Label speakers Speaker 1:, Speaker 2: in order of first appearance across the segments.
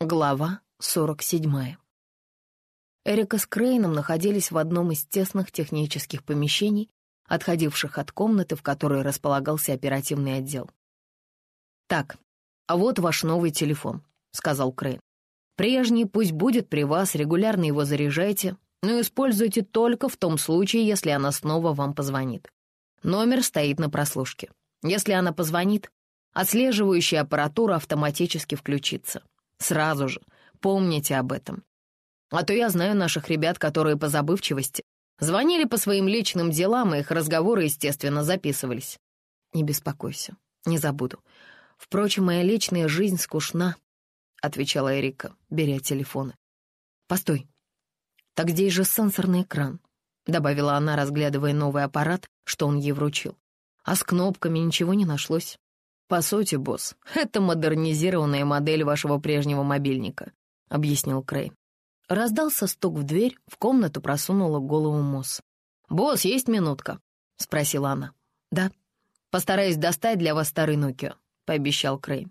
Speaker 1: Глава 47. Эрика с Крейном находились в одном из тесных технических помещений, отходивших от комнаты, в которой располагался оперативный отдел. «Так, а вот ваш новый телефон», — сказал Крейн. «Прежний пусть будет при вас, регулярно его заряжайте, но используйте только в том случае, если она снова вам позвонит. Номер стоит на прослушке. Если она позвонит, отслеживающая аппаратура автоматически включится. Сразу же. Помните об этом. А то я знаю наших ребят, которые по забывчивости звонили по своим личным делам, и их разговоры, естественно, записывались. Не беспокойся, не забуду. Впрочем, моя личная жизнь скучна, — отвечала Эрика, беря телефоны. «Постой. Так здесь же сенсорный экран», — добавила она, разглядывая новый аппарат, что он ей вручил. «А с кнопками ничего не нашлось». «По сути, босс, это модернизированная модель вашего прежнего мобильника», — объяснил Крей. Раздался стук в дверь, в комнату просунула голову Мосс. «Босс, есть минутка?» — спросила она. «Да. Постараюсь достать для вас старый Нокио», — пообещал Крей.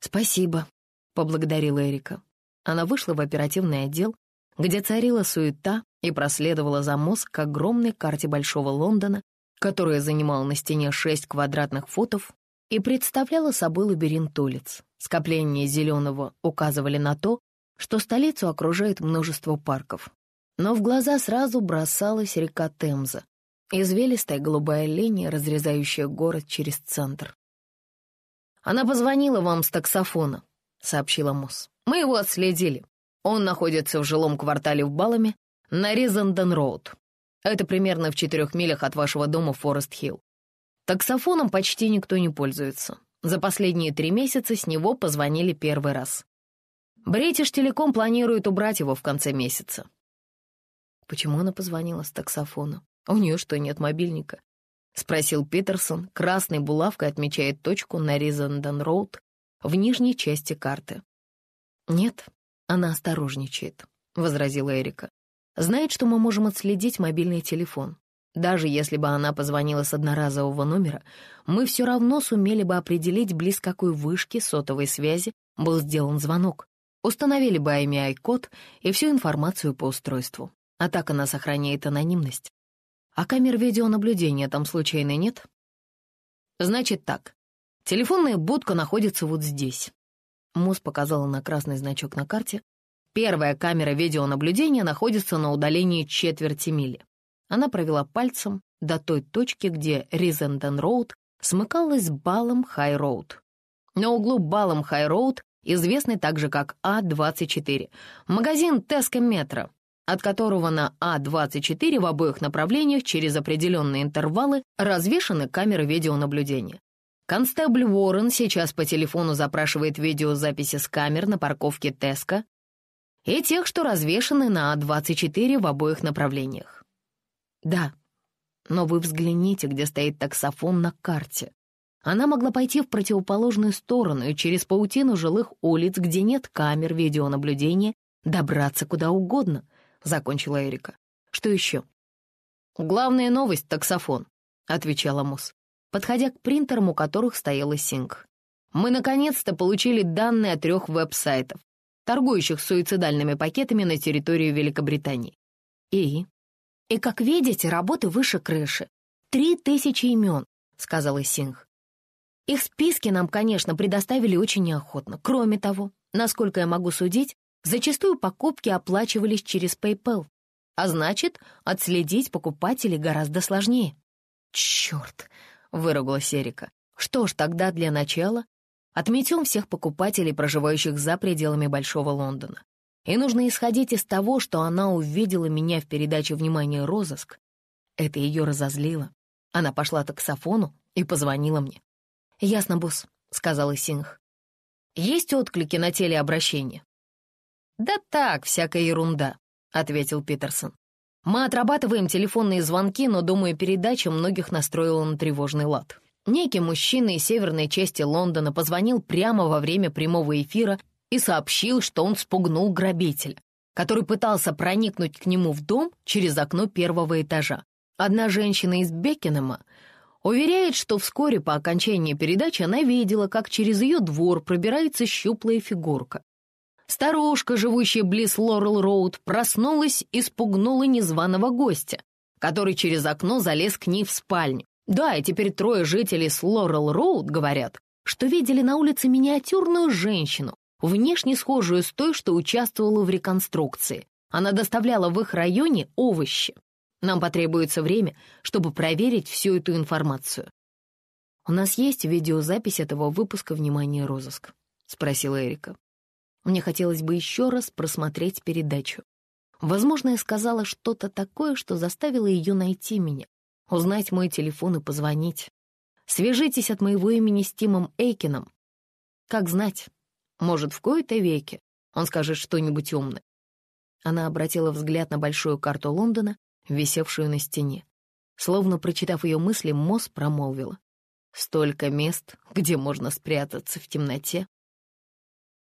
Speaker 1: «Спасибо», — поблагодарила Эрика. Она вышла в оперативный отдел, где царила суета и проследовала за мозг к огромной карте Большого Лондона, которая занимала на стене шесть квадратных футов и представляла собой лабиринт улиц. Скопления зеленого указывали на то, что столицу окружает множество парков. Но в глаза сразу бросалась река Темза, извилистая голубая линия, разрезающая город через центр. «Она позвонила вам с таксофона», — сообщила Мосс. «Мы его отследили. Он находится в жилом квартале в Баламе на Ризенден-Роуд. Это примерно в четырех милях от вашего дома Форест-Хилл. Таксофоном почти никто не пользуется. За последние три месяца с него позвонили первый раз. Бритиш Телеком планирует убрать его в конце месяца. Почему она позвонила с таксофона? У нее что, нет мобильника? Спросил Питерсон, красной булавкой отмечает точку на Ризенден-Роуд в нижней части карты. «Нет, она осторожничает», — возразила Эрика. «Знает, что мы можем отследить мобильный телефон. Даже если бы она позвонила с одноразового номера, мы все равно сумели бы определить, близ какой вышки сотовой связи был сделан звонок. Установили бы IMEI-код и всю информацию по устройству. А так она сохраняет анонимность. А камер видеонаблюдения там случайно нет? Значит так. Телефонная будка находится вот здесь. Мус показала на красный значок на карте. Первая камера видеонаблюдения находится на удалении четверти мили. Она провела пальцем до той точки, где Ризенден-Роуд смыкалась с Балом Хай-Роуд. На углу Балом Хай-Роуд, известный также как А-24, магазин Tesco Metro, от которого на А-24 в обоих направлениях через определенные интервалы развешаны камеры видеонаблюдения. Констебль Уоррен сейчас по телефону запрашивает видеозаписи с камер на парковке Теска и тех, что развешаны на А-24 в обоих направлениях. Да, но вы взгляните, где стоит таксофон на карте. Она могла пойти в противоположную сторону и через паутину жилых улиц, где нет камер видеонаблюдения, добраться куда угодно, — закончила Эрика. Что еще? «Главная новость — таксофон», — отвечала Мус, подходя к принтерам, у которых стояла Синг. «Мы наконец-то получили данные от трех веб-сайтов, торгующих суицидальными пакетами на территории Великобритании. И и, как видите, работы выше крыши. Три тысячи имен, — сказала Синг. Их списки нам, конечно, предоставили очень неохотно. Кроме того, насколько я могу судить, зачастую покупки оплачивались через PayPal, а значит, отследить покупателей гораздо сложнее. «Черт!» — выругалась Эрика. «Что ж, тогда для начала отметим всех покупателей, проживающих за пределами Большого Лондона. И нужно исходить из того, что она увидела меня в передаче «Внимание, розыск». Это ее разозлило. Она пошла таксофону и позвонила мне. «Ясно, босс», — сказала Синх. «Есть отклики на телеобращение?» «Да так, всякая ерунда», — ответил Питерсон. «Мы отрабатываем телефонные звонки, но, думаю, передача многих настроила на тревожный лад. Некий мужчина из северной части Лондона позвонил прямо во время прямого эфира и сообщил, что он спугнул грабителя, который пытался проникнуть к нему в дом через окно первого этажа. Одна женщина из Бекинема уверяет, что вскоре по окончании передачи она видела, как через ее двор пробирается щуплая фигурка. Старушка, живущая близ Лорел-Роуд, проснулась и спугнула незваного гостя, который через окно залез к ней в спальню. Да, и теперь трое жителей с Лорел-Роуд говорят, что видели на улице миниатюрную женщину, внешне схожую с той, что участвовала в реконструкции. Она доставляла в их районе овощи. Нам потребуется время, чтобы проверить всю эту информацию. «У нас есть видеозапись этого выпуска «Внимание, розыск»?» — спросила Эрика. Мне хотелось бы еще раз просмотреть передачу. Возможно, я сказала что-то такое, что заставило ее найти меня, узнать мой телефон и позвонить. Свяжитесь от моего имени с Тимом Эйкином. Как знать, может, в кои-то веке он скажет что-нибудь умное. Она обратила взгляд на большую карту Лондона, висевшую на стене. Словно прочитав ее мысли, Мосс промолвила. «Столько мест, где можно спрятаться в темноте».